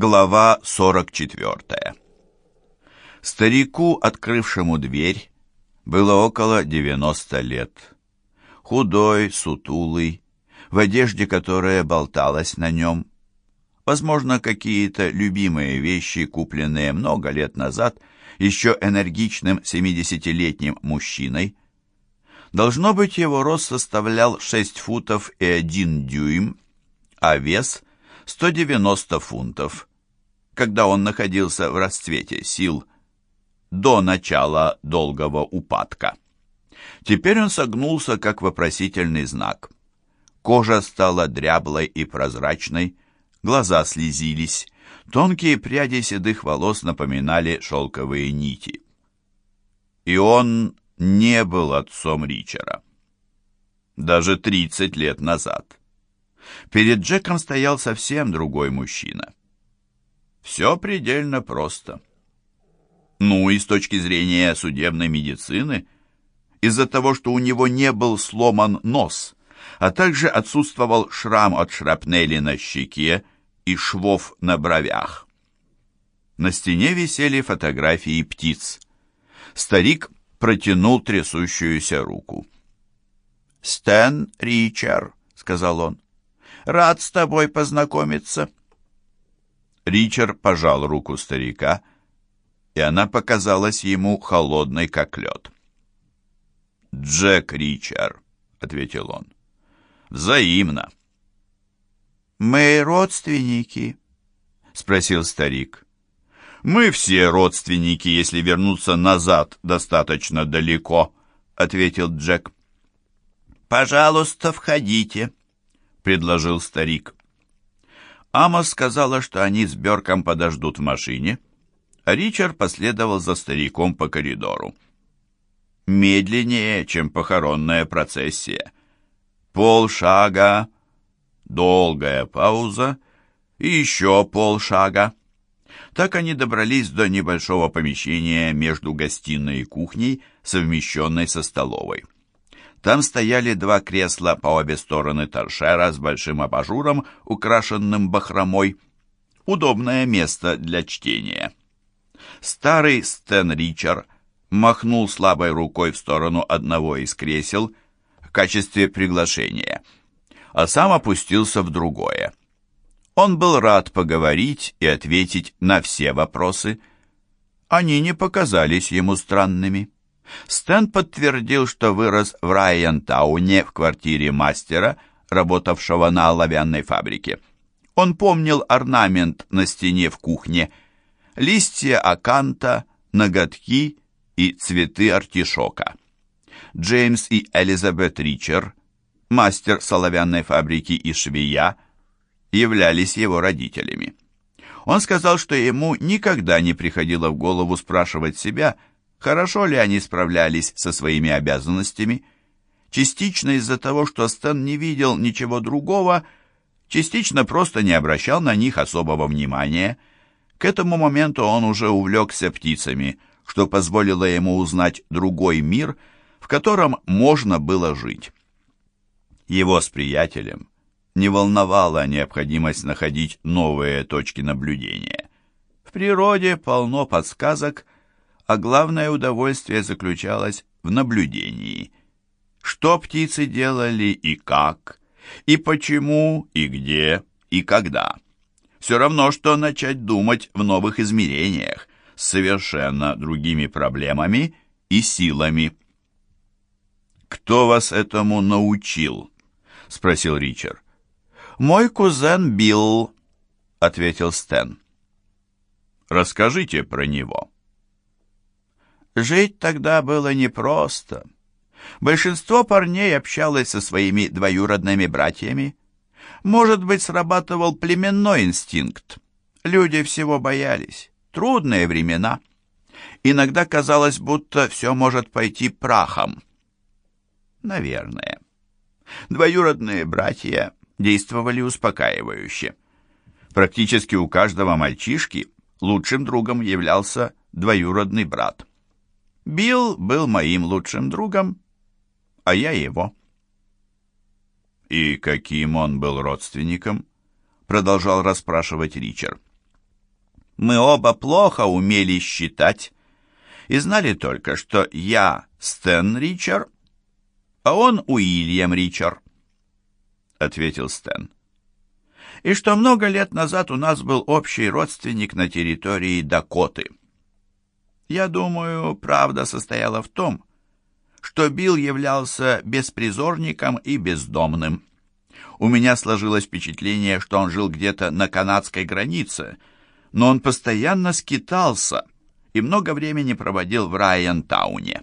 Глава 44 Старику, открывшему дверь, было около 90 лет. Худой, сутулый, в одежде, которая болталась на нем. Возможно, какие-то любимые вещи, купленные много лет назад, еще энергичным 70-летним мужчиной. Должно быть, его рост составлял 6 футов и 1 дюйм, а вес 190 фунтов, когда он находился в расцвете сил до начала долгого упадка. Теперь он согнулся, как вопросительный знак. Кожа стала дряблой и прозрачной, глаза слезились, тонкие пряди седых волос напоминали шелковые нити. И он не был отцом Ричера. Даже тридцать лет назад. Перед Джеком стоял совсем другой мужчина. Все предельно просто. Ну и с точки зрения судебной медицины, из-за того, что у него не был сломан нос, а также отсутствовал шрам от шрапнели на щеке и швов на бровях. На стене висели фотографии птиц. Старик протянул трясущуюся руку. «Стэн Ричер», — сказал он. Рад с тобой познакомиться». Ричард пожал руку старика, и она показалась ему холодной, как лед. «Джек Ричард», — ответил он, — «взаимно». «Мы родственники?» — спросил старик. «Мы все родственники, если вернуться назад достаточно далеко», — ответил Джек. «Пожалуйста, входите», предложил старик. Амос сказала, что они с Берком подождут в машине, а Ричард последовал за стариком по коридору. Медленнее, чем похоронная процессия. Полшага, долгая пауза и еще полшага. Так они добрались до небольшого помещения между гостиной и кухней, совмещенной со столовой. Там стояли два кресла по обе стороны торшера с большим абажуром, украшенным бахромой. Удобное место для чтения. Старый Стэн Ричард махнул слабой рукой в сторону одного из кресел в качестве приглашения, а сам опустился в другое. Он был рад поговорить и ответить на все вопросы. Они не показались ему странными. Стэн подтвердил, что вырос в Райантауне в квартире мастера, работавшего на оловянной фабрике. Он помнил орнамент на стене в кухне, листья аканта, ноготки и цветы артишока. Джеймс и Элизабет Ричер, мастер соловянной фабрики и швея, являлись его родителями. Он сказал, что ему никогда не приходило в голову спрашивать себя, Хорошо ли они справлялись со своими обязанностями? Частично из-за того, что Стэн не видел ничего другого, частично просто не обращал на них особого внимания. К этому моменту он уже увлекся птицами, что позволило ему узнать другой мир, в котором можно было жить. Его с приятелем не волновала необходимость находить новые точки наблюдения. В природе полно подсказок, а главное удовольствие заключалось в наблюдении. Что птицы делали и как, и почему, и где, и когда. Все равно, что начать думать в новых измерениях, с совершенно другими проблемами и силами. «Кто вас этому научил?» — спросил Ричард. «Мой кузен Билл», — ответил Стэн. «Расскажите про него». Жить тогда было непросто. Большинство парней общалось со своими двоюродными братьями. Может быть, срабатывал племенной инстинкт. Люди всего боялись. Трудные времена. Иногда казалось, будто все может пойти прахом. Наверное. Двоюродные братья действовали успокаивающе. Практически у каждого мальчишки лучшим другом являлся двоюродный брат. Билл был моим лучшим другом, а я его. «И каким он был родственником?» — продолжал расспрашивать Ричард. Мы оба плохо умели считать и знали только, что я Стэн Ричард, а он Уильям Ричард, — ответил Стэн. И что много лет назад у нас был общий родственник на территории Дакоты. Я думаю, правда состояла в том, что Билл являлся беспризорником и бездомным. У меня сложилось впечатление, что он жил где-то на канадской границе, но он постоянно скитался и много времени проводил в Райантауне.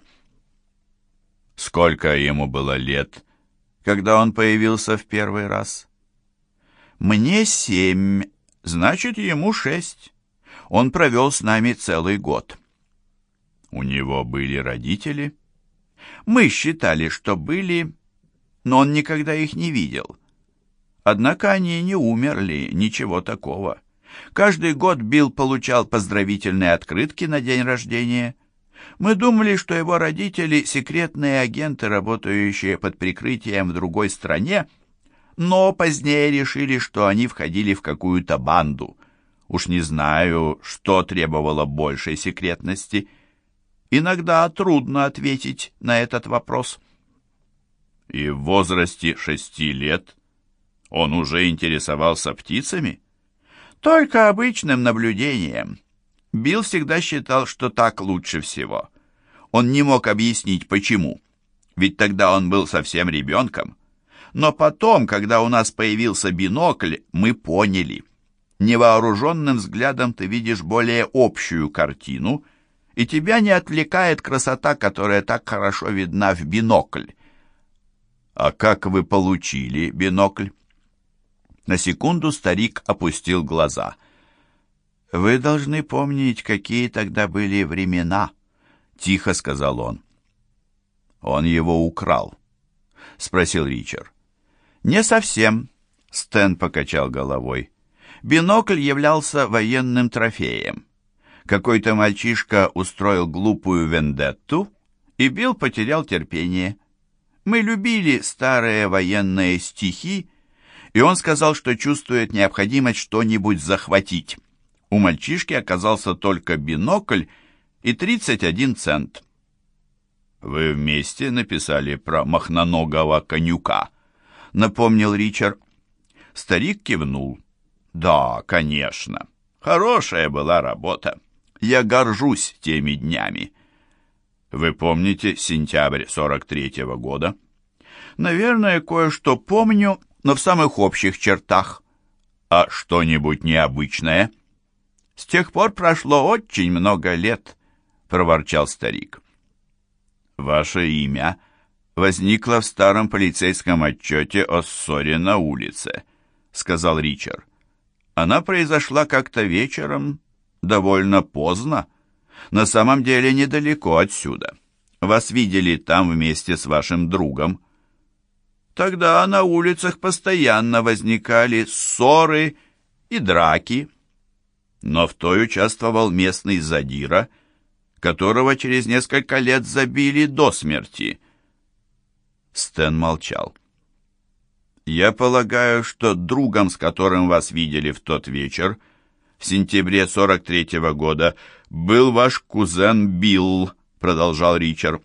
Сколько ему было лет, когда он появился в первый раз? Мне семь, значит, ему шесть. Он провел с нами целый год. У него были родители? Мы считали, что были, но он никогда их не видел. Однако они не умерли, ничего такого. Каждый год Билл получал поздравительные открытки на день рождения. Мы думали, что его родители — секретные агенты, работающие под прикрытием в другой стране, но позднее решили, что они входили в какую-то банду. Уж не знаю, что требовало большей секретности. Иногда трудно ответить на этот вопрос. И в возрасте шести лет он уже интересовался птицами? Только обычным наблюдением. Билл всегда считал, что так лучше всего. Он не мог объяснить, почему. Ведь тогда он был совсем ребенком. Но потом, когда у нас появился бинокль, мы поняли. Невооруженным взглядом ты видишь более общую картину, и тебя не отвлекает красота, которая так хорошо видна в бинокль. А как вы получили бинокль? На секунду старик опустил глаза. «Вы должны помнить, какие тогда были времена», — тихо сказал он. «Он его украл?» — спросил Ричард. «Не совсем», — Стэн покачал головой. «Бинокль являлся военным трофеем. Какой-то мальчишка устроил глупую вендетту, и Билл потерял терпение. Мы любили старые военные стихи, и он сказал, что чувствует необходимость что-нибудь захватить. У мальчишки оказался только бинокль и 31 цент. «Вы вместе написали про махноногого конюка», — напомнил Ричард. Старик кивнул. «Да, конечно. Хорошая была работа. Я горжусь теми днями». «Вы помните сентябрь 43-го года?» «Наверное, кое-что помню, но в самых общих чертах. А что-нибудь необычное? С тех пор прошло очень много лет, проворчал старик. Ваше имя возникло в старом полицейском отчете о ссоре на улице, сказал Ричард. Она произошла как-то вечером, довольно поздно. На самом деле недалеко отсюда. Вас видели там вместе с вашим другом. Тогда на улицах постоянно возникали ссоры и драки. Но в той участвовал местный задира, которого через несколько лет забили до смерти. Стэн молчал. «Я полагаю, что другом, с которым вас видели в тот вечер, в сентябре 43-го года, был ваш кузен Билл», — продолжал Ричард.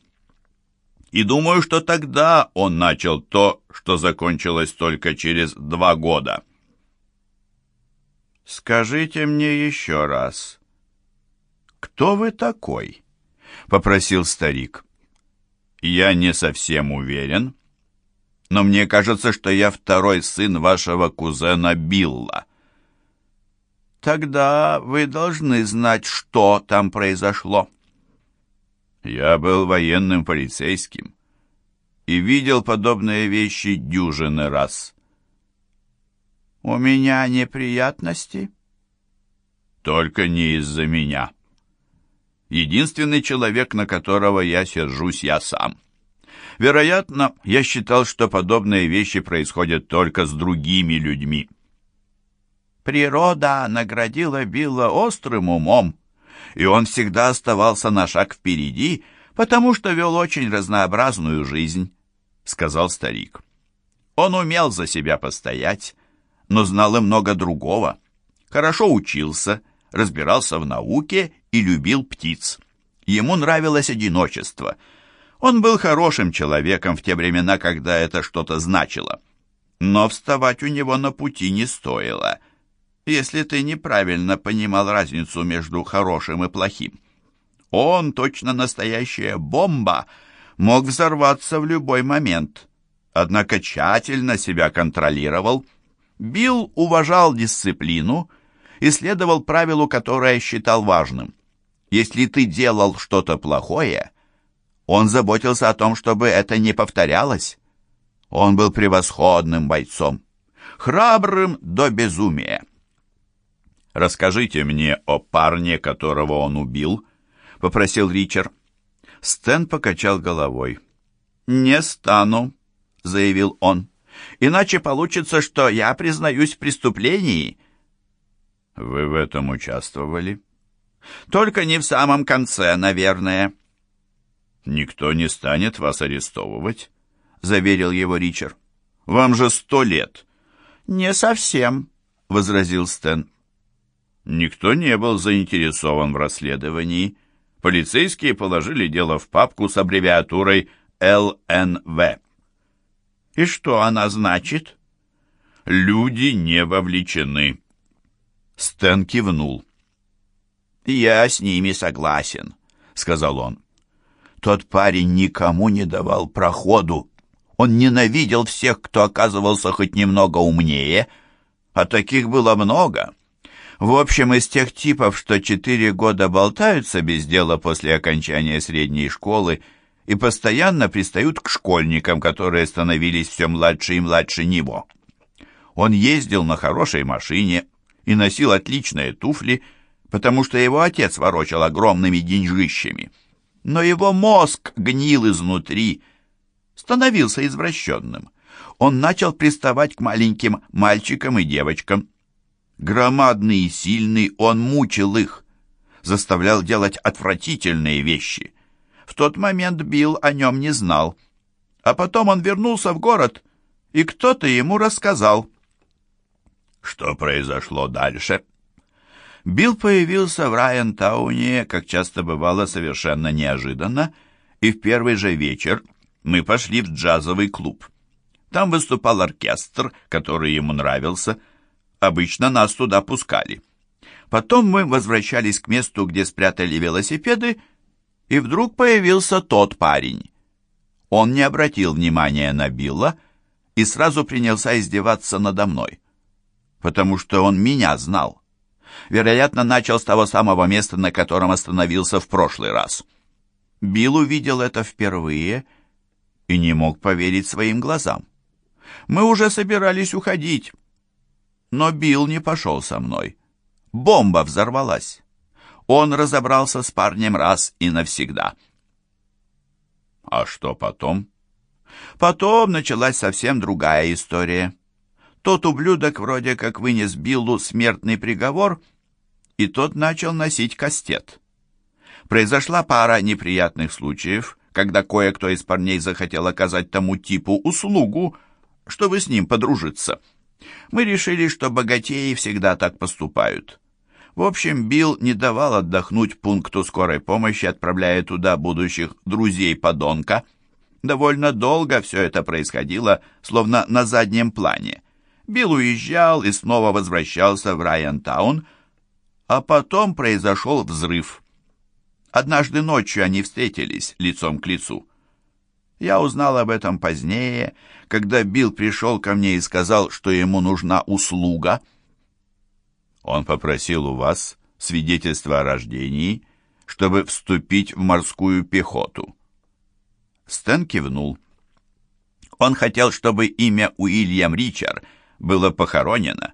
И думаю, что тогда он начал то, что закончилось только через два года. «Скажите мне еще раз, кто вы такой?» — попросил старик. «Я не совсем уверен, но мне кажется, что я второй сын вашего кузена Билла». «Тогда вы должны знать, что там произошло». Я был военным полицейским и видел подобные вещи дюжины раз. «У меня неприятности?» «Только не из-за меня. Единственный человек, на которого я сержусь, я сам. Вероятно, я считал, что подобные вещи происходят только с другими людьми». Природа наградила Билла острым умом, и он всегда оставался на шаг впереди, потому что вел очень разнообразную жизнь», — сказал старик. Он умел за себя постоять, но знал и много другого. Хорошо учился, разбирался в науке и любил птиц. Ему нравилось одиночество. Он был хорошим человеком в те времена, когда это что-то значило. Но вставать у него на пути не стоило, если ты неправильно понимал разницу между хорошим и плохим. Он, точно настоящая бомба, мог взорваться в любой момент, однако тщательно себя контролировал. Билл уважал дисциплину и следовал правилу, которое считал важным. Если ты делал что-то плохое, он заботился о том, чтобы это не повторялось. Он был превосходным бойцом, храбрым до безумия. «Расскажите мне о парне, которого он убил», — попросил Ричард. Стэн покачал головой. «Не стану», — заявил он. «Иначе получится, что я признаюсь в преступлении». «Вы в этом участвовали?» «Только не в самом конце, наверное». «Никто не станет вас арестовывать», — заверил его Ричард. «Вам же сто лет». «Не совсем», — возразил Стэн. Никто не был заинтересован в расследовании. Полицейские положили дело в папку с аббревиатурой ЛНВ. «И что она значит?» «Люди не вовлечены». Стэн кивнул. «Я с ними согласен», — сказал он. «Тот парень никому не давал проходу. Он ненавидел всех, кто оказывался хоть немного умнее, а таких было много. В общем, из тех типов, что четыре года болтаются без дела после окончания средней школы и постоянно пристают к школьникам, которые становились все младше и младше него. Он ездил на хорошей машине и носил отличные туфли, потому что его отец ворочал огромными деньжищами. Но его мозг гнил изнутри, становился извращенным. Он начал приставать к маленьким мальчикам и девочкам. Громадный и сильный, он мучил их, заставлял делать отвратительные вещи. В тот момент Билл о нем не знал. А потом он вернулся в город, и кто-то ему рассказал. Что произошло дальше? Билл появился в Райантауне, как часто бывало, совершенно неожиданно, и в первый же вечер мы пошли в джазовый клуб. Там выступал оркестр, который ему нравился. Обычно нас туда пускали. Потом мы возвращались к месту, где спрятали велосипеды, и вдруг появился тот парень. Он не обратил внимания на Билла и сразу принялся издеваться надо мной, потому что он меня знал. Вероятно, начал с того самого места, на котором остановился в прошлый раз. Билл увидел это впервые и не мог поверить своим глазам. Мы уже собирались уходить, но Билл не пошел со мной. Бомба взорвалась. Он разобрался с парнем раз и навсегда. А что потом? Потом началась совсем другая история. Тот ублюдок вроде как вынес Биллу смертный приговор, и тот начал носить кастет. Произошла пара неприятных случаев, когда кое-кто из парней захотел оказать тому типу услугу, чтобы с ним подружиться. Мы решили, что богатеи всегда так поступают. В общем, Билл не давал отдохнуть пункту скорой помощи, отправляя туда будущих друзей-подонка. Довольно долго все это происходило, словно на заднем плане. Билл уезжал и снова возвращался в Райантаун, а потом произошел взрыв. Однажды ночью они встретились лицом к лицу. Я узнал об этом позднее, когда Билл пришел ко мне и сказал, что ему нужна услуга. Он попросил у вас свидетельство о рождении, чтобы вступить в морскую пехоту. Стэн кивнул. Он хотел, чтобы имя Уильям Ричард было похоронено.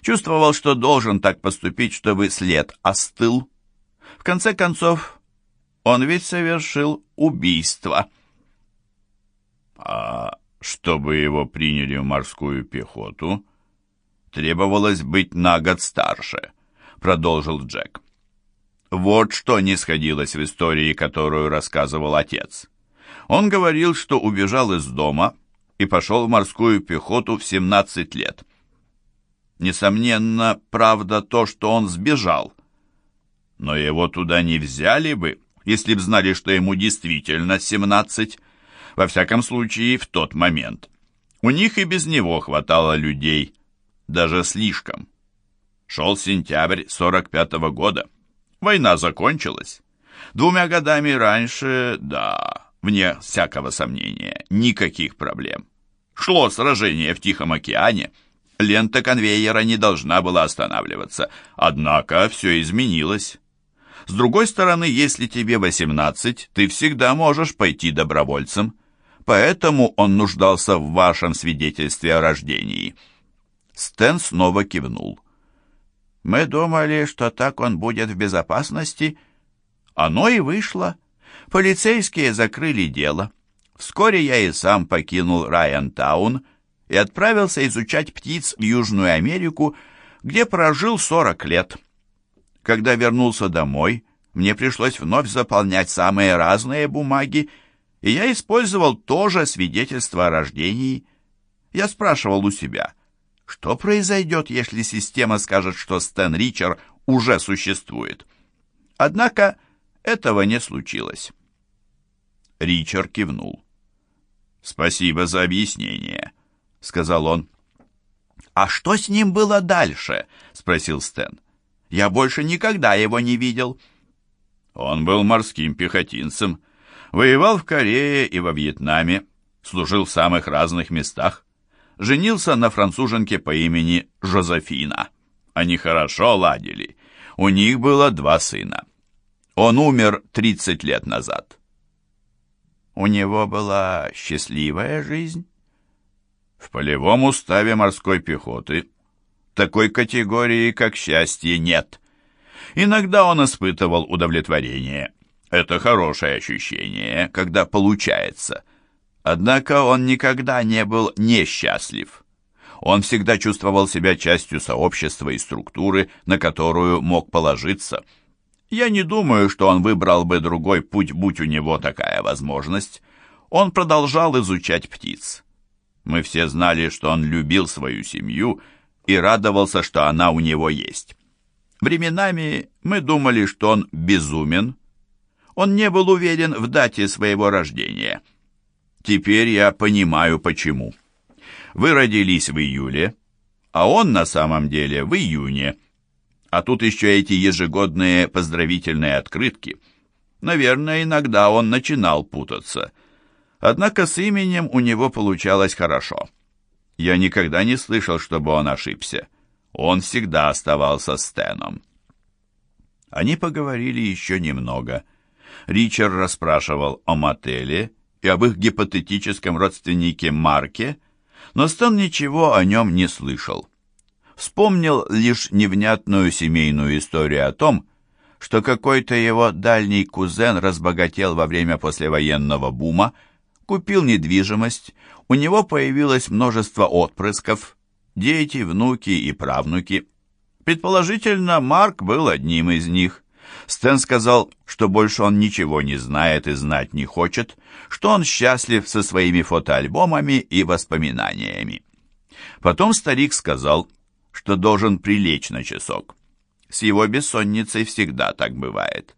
Чувствовал, что должен так поступить, чтобы след остыл. В конце концов, он ведь совершил убийство. А чтобы его приняли в морскую пехоту, требовалось быть на год старше, продолжил Джек. Вот что не сходилось в истории, которую рассказывал отец. Он говорил, что убежал из дома и пошел в морскую пехоту в 17 лет. Несомненно, правда то, что он сбежал, Но его туда не взяли бы, если б знали, что ему действительно семнадцать. Во всяком случае, в тот момент. У них и без него хватало людей, даже слишком. Шел сентябрь 45-го года. Война закончилась. Двумя годами раньше, да, вне всякого сомнения, никаких проблем. Шло сражение в Тихом океане. Лента конвейера не должна была останавливаться. Однако все изменилось. С другой стороны, если тебе 18, ты всегда можешь пойти добровольцем. Поэтому он нуждался в вашем свидетельстве о рождении. Стэн снова кивнул. Мы думали, что так он будет в безопасности. Оно и вышло. Полицейские закрыли дело. Вскоре я и сам покинул Райантаун и отправился изучать птиц в Южную Америку, где прожил 40 лет. Когда вернулся домой, мне пришлось вновь заполнять самые разные бумаги, и я использовал тоже свидетельство о рождении. Я спрашивал у себя, что произойдет, если система скажет, что Стэн Ричер уже существует. Однако этого не случилось. Ричард кивнул. «Спасибо за объяснение», — сказал он. «А что с ним было дальше?» — спросил Стэн. «Я больше никогда его не видел». Он был морским пехотинцем, воевал в Корее и во Вьетнаме, служил в самых разных местах. Женился на француженке по имени Жозефина. Они хорошо ладили. У них было два сына. Он умер 30 лет назад. У него была счастливая жизнь? В полевом уставе морской пехоты такой категории, как счастье, нет. Иногда он испытывал удовлетворение. Это хорошее ощущение, когда получается. Однако он никогда не был несчастлив. Он всегда чувствовал себя частью сообщества и структуры, на которую мог положиться – я не думаю, что он выбрал бы другой путь, будь у него такая возможность. Он продолжал изучать птиц. Мы все знали, что он любил свою семью и радовался, что она у него есть. Временами мы думали, что он безумен. Он не был уверен в дате своего рождения. Теперь я понимаю, почему. Вы родились в июле, а он на самом деле в июне – а тут еще эти ежегодные поздравительные открытки. Наверное, иногда он начинал путаться. Однако с именем у него получалось хорошо. Я никогда не слышал, чтобы он ошибся. Он всегда оставался Стэном. Они поговорили еще немного. Ричард расспрашивал о мотеле и об их гипотетическом родственнике Марке, но Стэн ничего о нем не слышал вспомнил лишь невнятную семейную историю о том, что какой-то его дальний кузен разбогател во время послевоенного бума, купил недвижимость, у него появилось множество отпрысков, дети, внуки и правнуки. Предположительно, Марк был одним из них. Стэн сказал, что больше он ничего не знает и знать не хочет, что он счастлив со своими фотоальбомами и воспоминаниями. Потом старик сказал, что должен прилечь на часок. С его бессонницей всегда так бывает.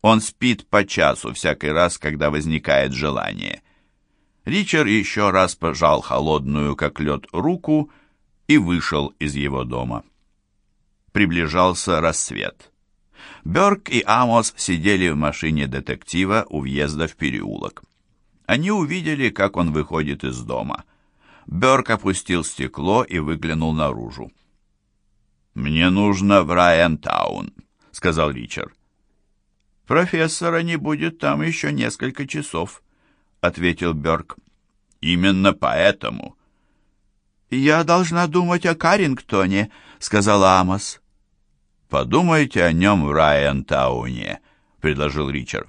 Он спит по часу всякий раз, когда возникает желание. Ричард еще раз пожал холодную, как лед, руку и вышел из его дома. Приближался рассвет. Бёрк и Амос сидели в машине детектива у въезда в переулок. Они увидели, как он выходит из дома. Бёрк опустил стекло и выглянул наружу. «Мне нужно в Райантаун», — сказал Ричард. «Профессора не будет там еще несколько часов», — ответил Бёрк. «Именно поэтому». «Я должна думать о Карингтоне», — сказала Амос. «Подумайте о нем в Райантауне», — предложил Ричард.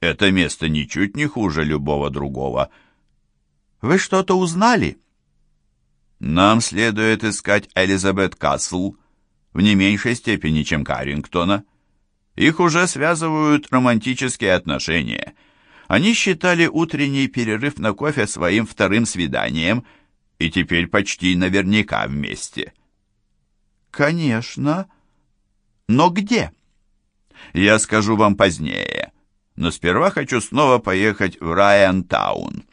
«Это место ничуть не хуже любого другого». «Вы что-то узнали?» «Нам следует искать Элизабет Касл», в не меньшей степени, чем Карингтона. Их уже связывают романтические отношения. Они считали утренний перерыв на кофе своим вторым свиданием и теперь почти наверняка вместе. «Конечно. Но где?» Я скажу вам позднее, но сперва хочу снова поехать в Райантаун.